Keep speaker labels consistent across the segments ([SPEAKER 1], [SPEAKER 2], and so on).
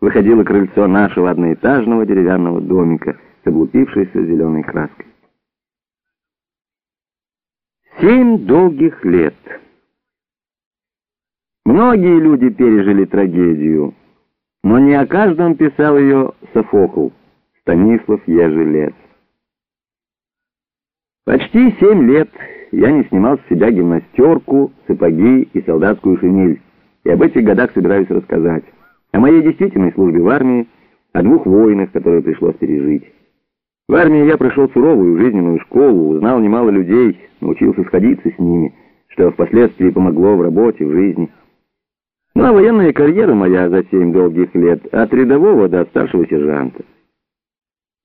[SPEAKER 1] выходило крыльцо нашего одноэтажного деревянного домика с облупившейся зеленой краской. Семь долгих лет. Многие люди пережили трагедию, но не о каждом писал ее Софокл, Станислав Ежелец. Почти семь лет я не снимал с себя гимнастерку, сапоги и солдатскую шинель, и об этих годах собираюсь рассказать. О моей действительной службе в армии, о двух войнах, которые пришлось пережить. В армии я прошел суровую жизненную школу, узнал немало людей, научился сходиться с ними, что впоследствии помогло в работе, в жизни. Ну а военная карьера моя за семь долгих лет от рядового до старшего сержанта.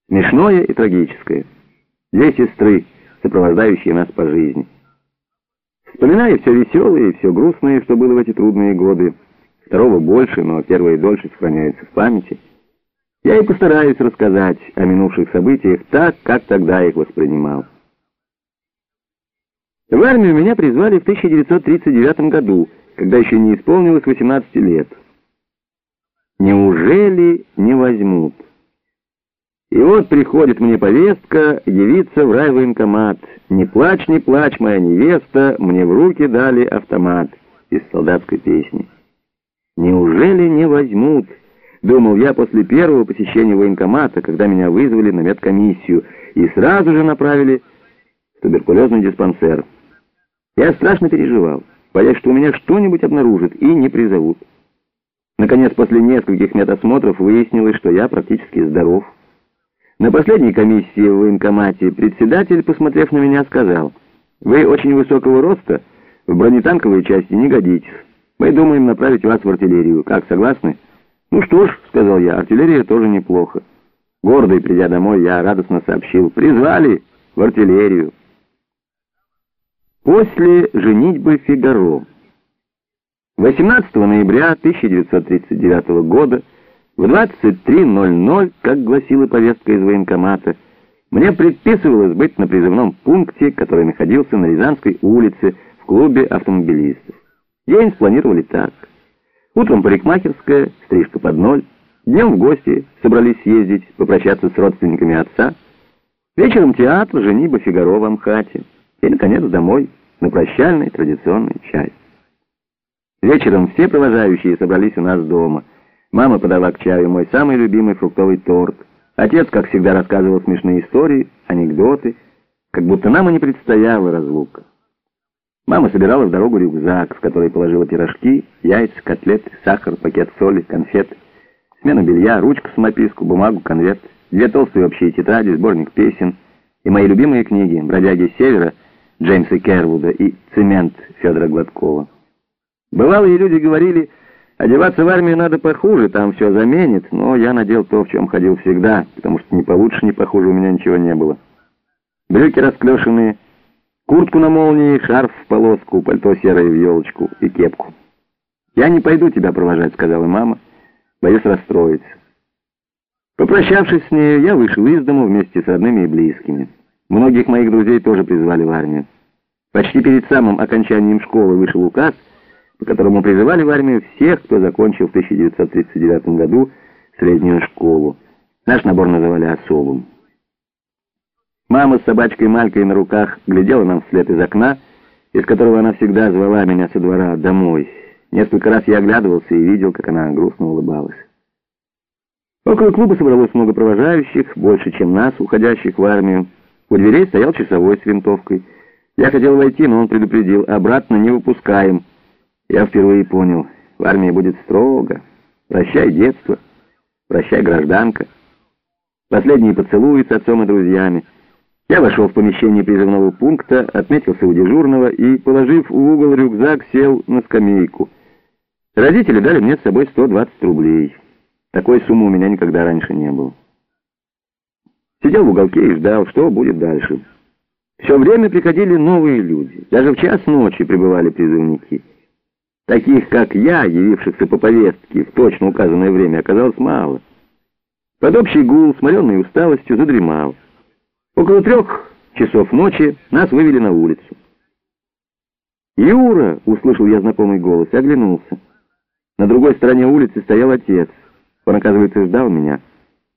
[SPEAKER 1] Смешное и трагическое. Две сестры, сопровождающие нас по жизни. Вспоминая все веселое и все грустное, что было в эти трудные годы, второго больше, но первое дольше сохраняется в памяти, я и постараюсь рассказать о минувших событиях так, как тогда их воспринимал. В армию меня призвали в 1939 году, когда еще не исполнилось 18 лет. Неужели не возьмут? И вот приходит мне повестка явиться в райвоенкомат. «Не плачь, не плачь, моя невеста, мне в руки дали автомат» из солдатской песни. Неужели не возьмут? Думал я после первого посещения военкомата, когда меня вызвали на медкомиссию и сразу же направили в туберкулезный диспансер. Я страшно переживал, боясь, что у меня что-нибудь обнаружат и не призовут. Наконец, после нескольких медосмотров выяснилось, что я практически здоров. На последней комиссии в военкомате председатель, посмотрев на меня, сказал, «Вы очень высокого роста, в бронетанковой части не годитесь. Мы думаем направить вас в артиллерию. Как, согласны?» «Ну что ж», — сказал я, — «артиллерия тоже неплохо». Гордый, придя домой, я радостно сообщил, «Призвали в артиллерию». После женитьбы Фигаро. 18 ноября 1939 года в 23.00, как гласила повестка из военкомата, мне предписывалось быть на призывном пункте, который находился на Рязанской улице в клубе автомобилистов. День спланировали так. Утром парикмахерская, стрижка под ноль. Днем в гости собрались съездить, попрощаться с родственниками отца. Вечером театр, жениба Фигаро в Амхате. И, наконец, домой, на прощальный традиционный чай. Вечером все провожающие собрались у нас дома. Мама подала к чаю мой самый любимый фруктовый торт. Отец, как всегда, рассказывал смешные истории, анекдоты, как будто нам и не предстояла разлука. Мама собирала в дорогу рюкзак, в который положила пирожки, яйца, котлеты, сахар, пакет соли, конфеты, смену белья, ручку, самописку, бумагу, конверт, две толстые общие тетради, сборник песен и мои любимые книги «Бродяги севера» Джеймса Кервуда и «Цемент» Федора Гладкова. Бывалые люди говорили, одеваться в армию надо похуже, там все заменит, но я надел то, в чем ходил всегда, потому что ни получше, ни похуже у меня ничего не было. Брюки расклешенные, Куртку на молнии, шарф в полоску, пальто серое в елочку и кепку. «Я не пойду тебя провожать», — сказала мама. «Боюсь расстроиться». Попрощавшись с ней, я вышел из дому вместе с родными и близкими. Многих моих друзей тоже призвали в армию. Почти перед самым окончанием школы вышел указ, по которому призывали в армию всех, кто закончил в 1939 году среднюю школу. Наш набор называли особым. Мама с собачкой Малькой на руках глядела нам вслед из окна, из которого она всегда звала меня со двора домой. Несколько раз я оглядывался и видел, как она грустно улыбалась. Около клуба собралось много провожающих, больше, чем нас, уходящих в армию. У дверей стоял часовой с винтовкой. Я хотел войти, но он предупредил, обратно не выпускаем. Я впервые понял, в армии будет строго. Прощай детство, прощай гражданка. Последние поцелуи с отцом и друзьями. Я вошел в помещение призывного пункта, отметился у дежурного и, положив в угол рюкзак, сел на скамейку. Родители дали мне с собой 120 рублей. Такой суммы у меня никогда раньше не было. Сидел в уголке и ждал, что будет дальше. Все время приходили новые люди. Даже в час ночи прибывали призывники. Таких, как я, явившихся по повестке в точно указанное время, оказалось мало. Под общий гул, сморенной усталостью, задремал. Около трех часов ночи нас вывели на улицу. «Юра!» — услышал я знакомый голос и оглянулся. На другой стороне улицы стоял отец. Он, оказывается, ждал меня.